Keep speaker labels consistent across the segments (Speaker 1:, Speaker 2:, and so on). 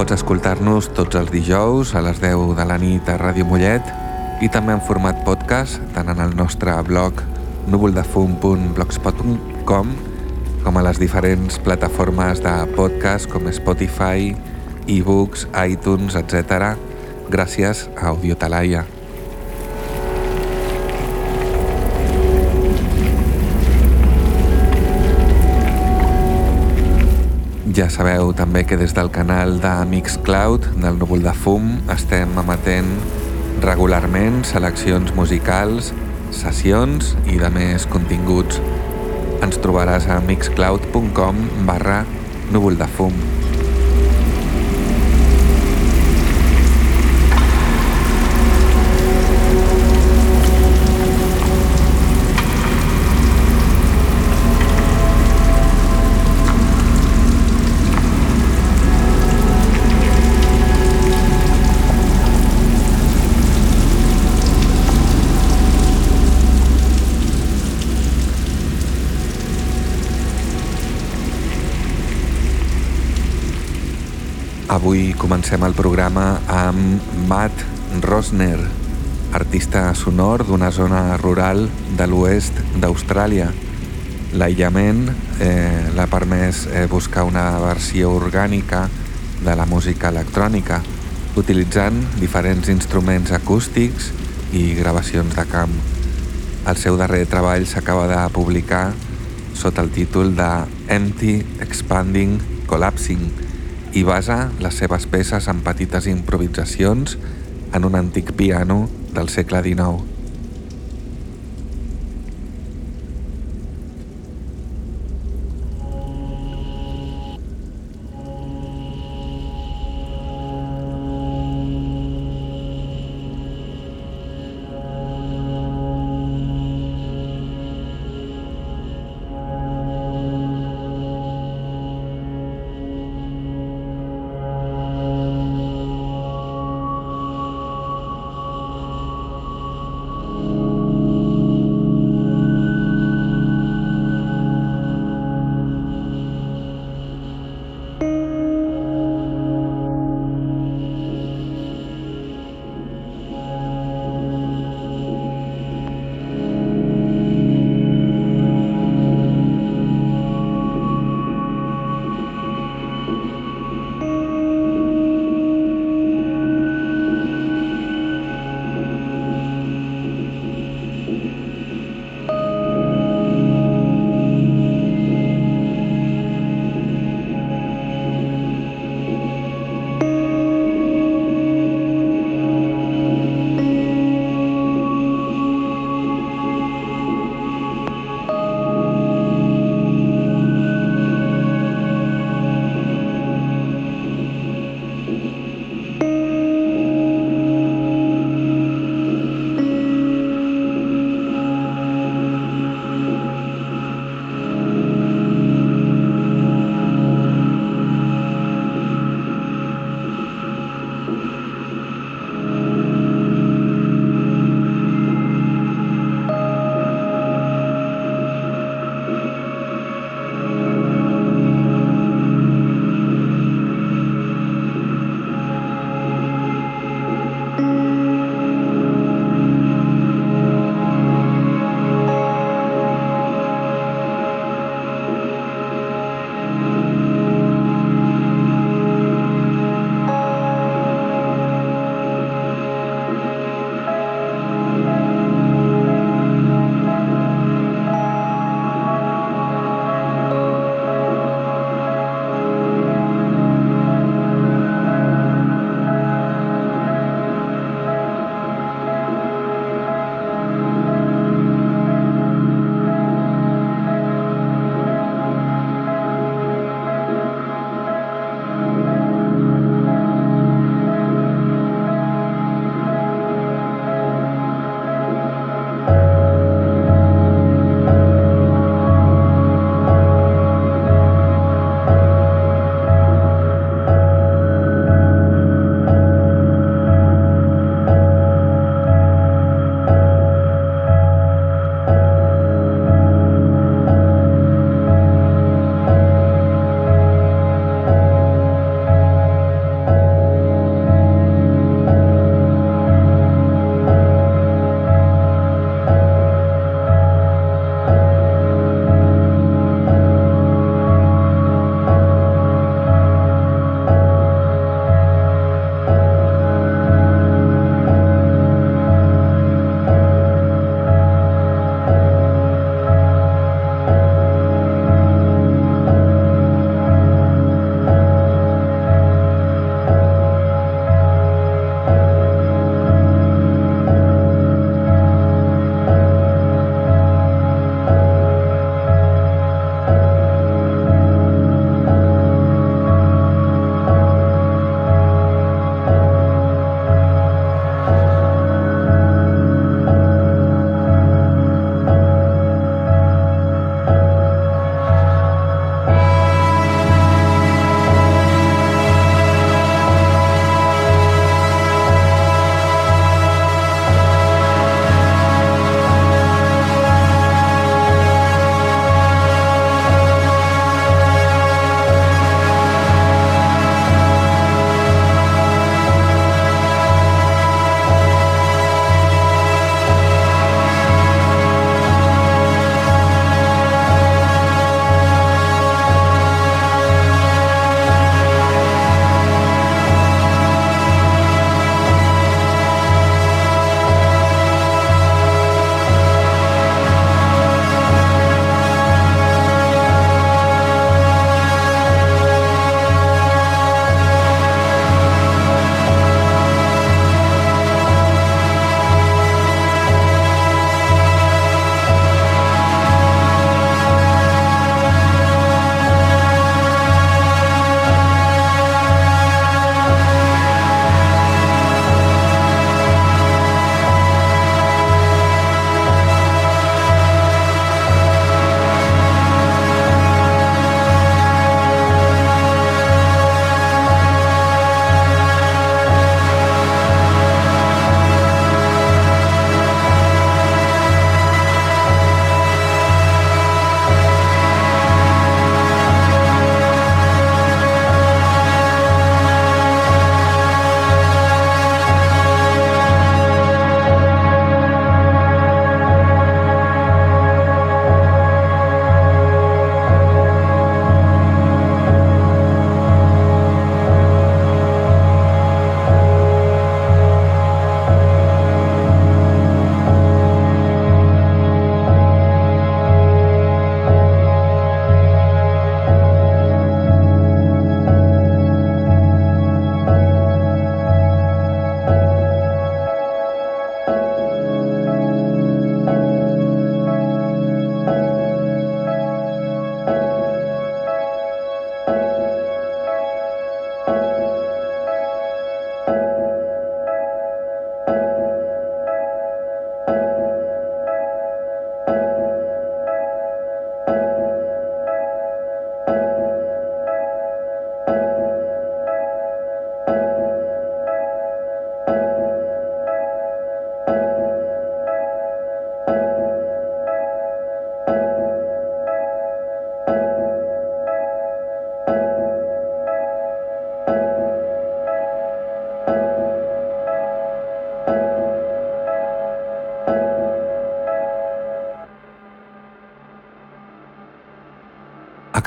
Speaker 1: Pots escoltar-nos tots els dijous a les 10 de la nit a Ràdio Mollet i també en format podcast tant en el nostre blog núvoldefum.blogspot.com com a les diferents plataformes de podcast com Spotify, ebooks, iTunes, etc. gràcies a Audiotalaia. Ja sabeu també que des del canal de Mixcloud del Núvol de Fum estem emetent regularment seleccions musicals, sessions i de més continguts. Ens trobaràs a mixcloud.com barra núvol de fum. Avui comencem el programa amb Matt Rosner, artista sonor d'una zona rural de l'oest d'Austràlia. L'aïllament eh, l'ha permès eh, buscar una versió orgànica de la música electrònica, utilitzant diferents instruments acústics i gravacions de camp. El seu darrer treball s'acaba de publicar sota el títol de Empty Expanding Collapsing, i basa les seves peces en petites improvisacions en un antic piano del segle XIX.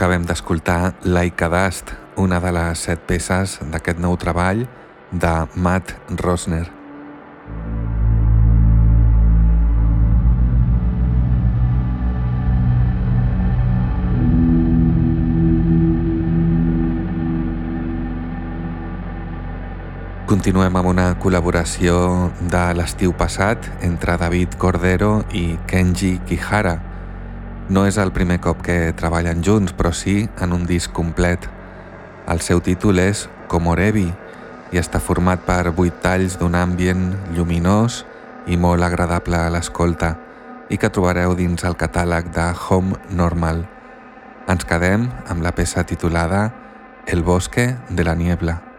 Speaker 1: Acabem d'escoltar Like a Dust, una de les set peces d'aquest nou treball de Matt Rosner. Continuem amb una col·laboració de l'estiu passat entre David Cordero i Kenji Kihara, no és el primer cop que treballen junts, però sí en un disc complet. El seu títol és Komorebi i està format per vuit talls d'un ambient lluminós i molt agradable a l'escolta i que trobareu dins el catàleg de Home Normal. Ens quedem amb la peça titulada El bosque de la niebla.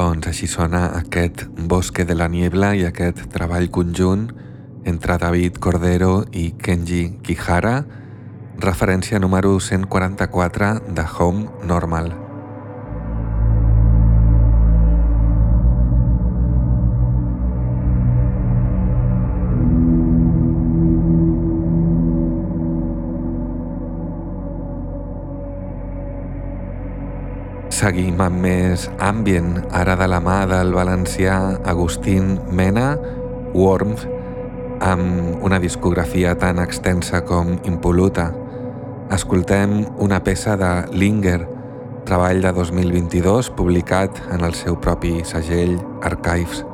Speaker 1: Doncs així sona aquest Bosque de la Niebla i aquest treball conjunt entre David Cordero i Kenji Kihara, referència número 144 de Home Normal. Seguim amb més ambient, ara de la mà del valencià Agustín Mena, Worms, amb una discografia tan extensa com impoluta. Escoltem una peça de Linger, treball de 2022 publicat en el seu propi segell Archives.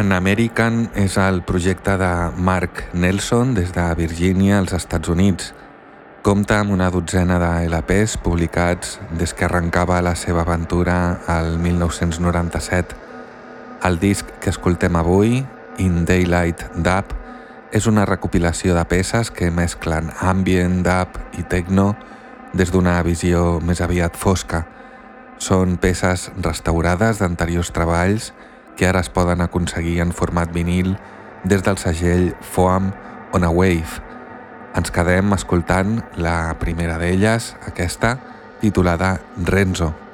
Speaker 1: An American és el projecte de Mark Nelson des de Virgínia, als Estats Units. Compta amb una dotzena de LPs publicats des que arrencava la seva aventura al 1997. El disc que escoltem avui, In Daylight Dub, és una recopilació de peces que mesclen ambient, dub i techno des d'una visió més aviat fosca. Són peces restaurades d'anteriors treballs que ara es poden aconseguir en format vinil des del segell Foam on a Wave. Ens quedem escoltant la primera d'elles, aquesta, titulada Renzo. Amb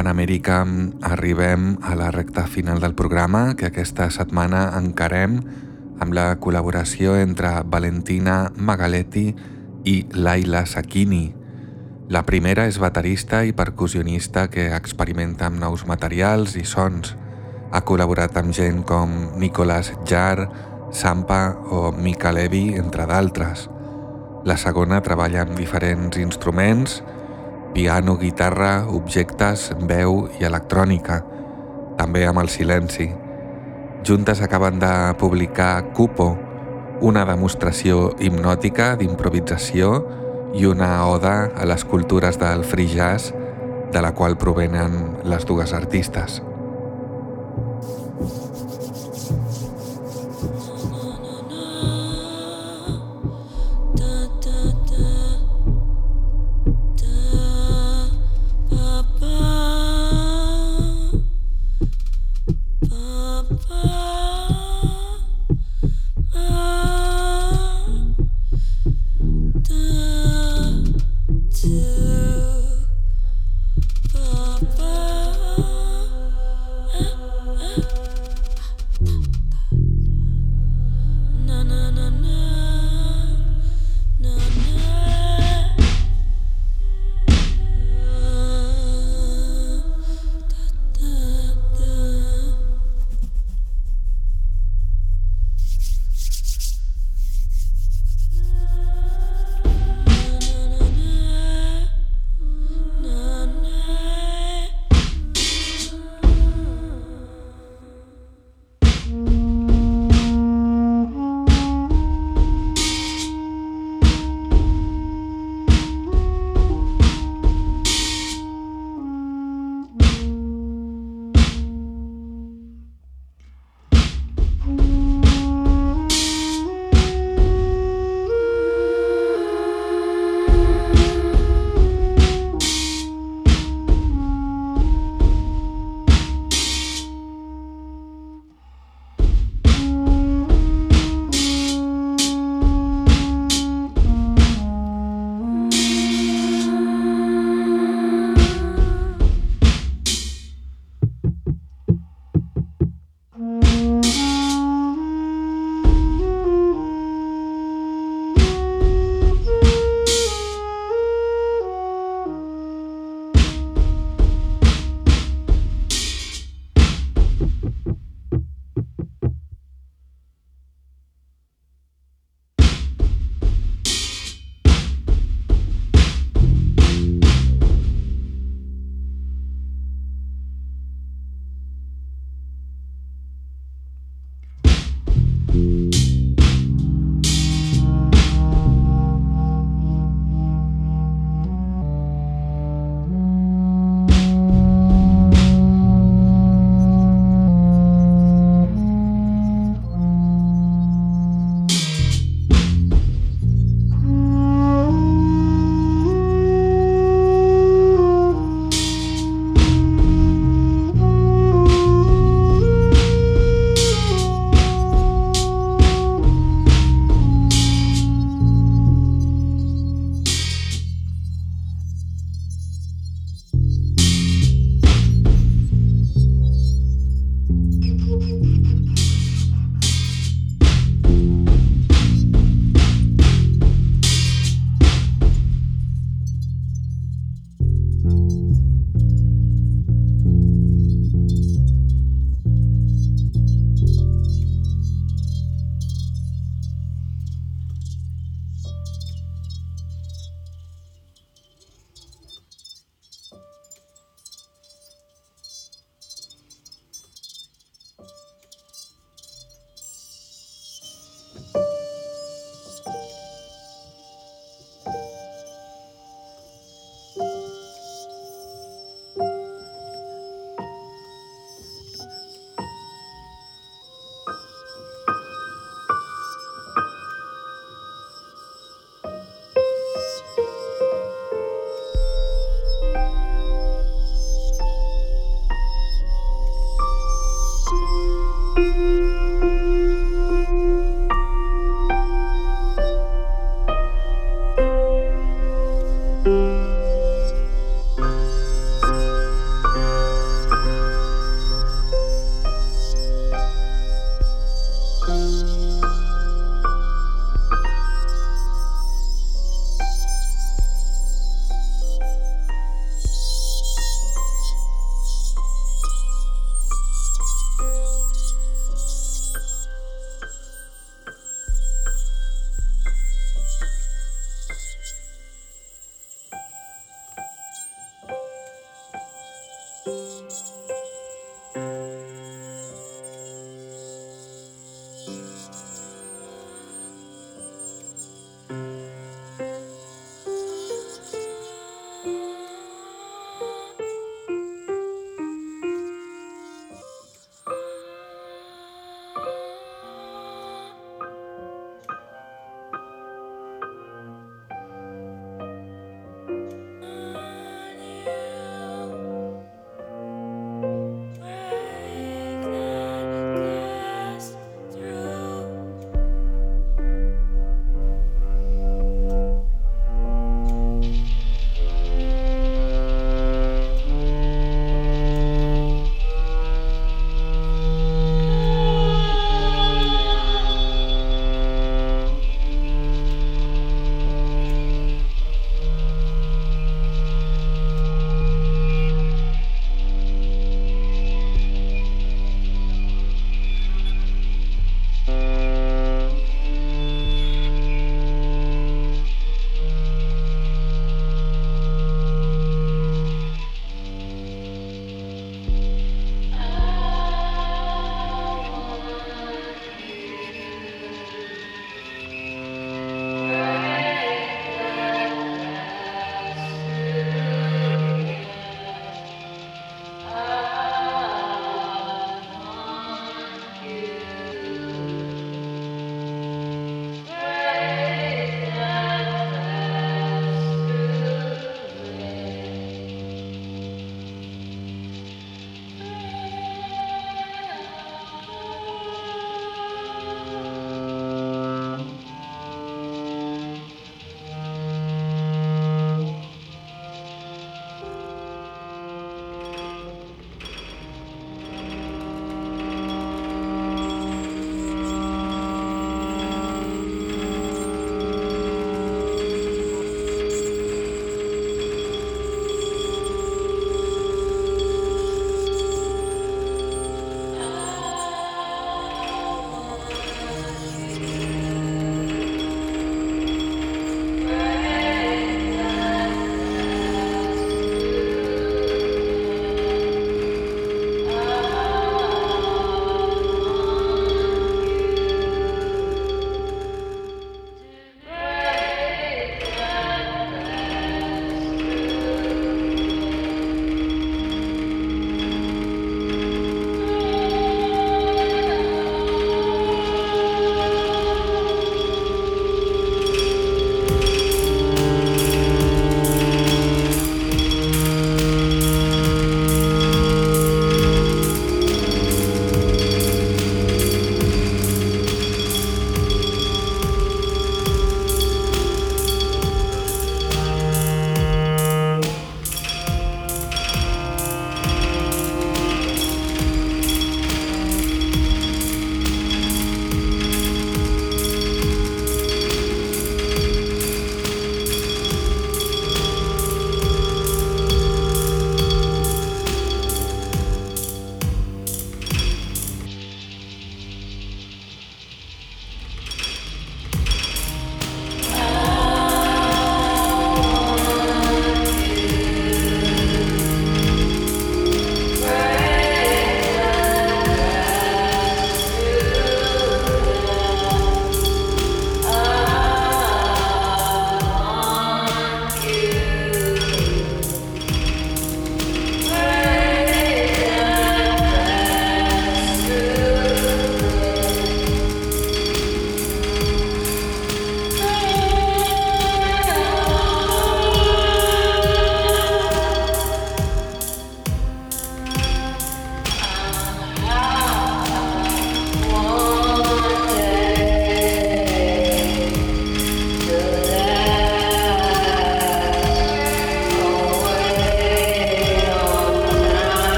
Speaker 1: Panamèrica arribem a la recta final del programa que aquesta setmana encarem amb la col·laboració entre Valentina Magaletti i Laila Sakini. La primera és baterista i percussionista que experimenta amb nous materials i sons. Ha col·laborat amb gent com Nicolas Jar, Sampa o Mika Levy, entre d'altres. La segona treballa amb diferents instruments, piano, guitarra, objectes, veu i electrònica, també amb el silenci. Juntes acaben de publicar Cupo, una demostració hipnòtica d'improvisació i una oda a les cultures del free jazz de la qual provenen les dues artistes.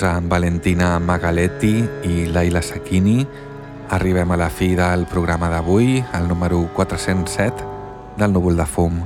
Speaker 1: Doncs amb Valentina Magaletti i Laila Sakini arribem a la fi del programa d'avui, el número 407 del Núvol de Fum.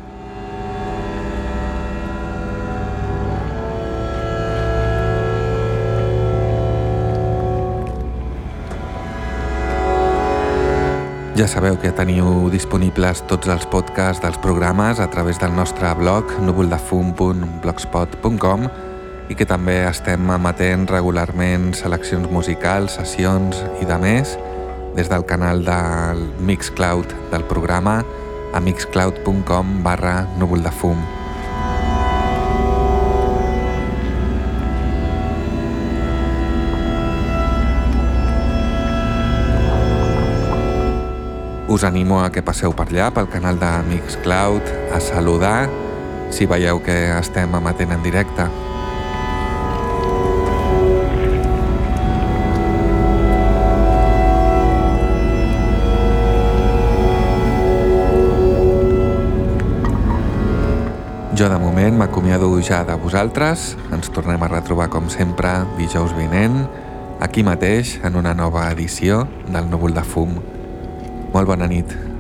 Speaker 1: Ja sabeu que teniu disponibles tots els podcasts dels programes a través del nostre blog núvoldefum.blogspot.com i que també estem emetent regularment seleccions musicals, sessions i de més des del canal del Mixcloud del programa a mixcloud.com barra núvoldefum. Us animo a que passeu per allà, pel canal de Mixcloud, a saludar si veieu que estem emetent en directe. Jo de moment m'acomiado ja de vosaltres, ens tornem a retrobar com sempre dijous vinent, aquí mateix en una nova edició del Núvol de Fum. Molt bona nit.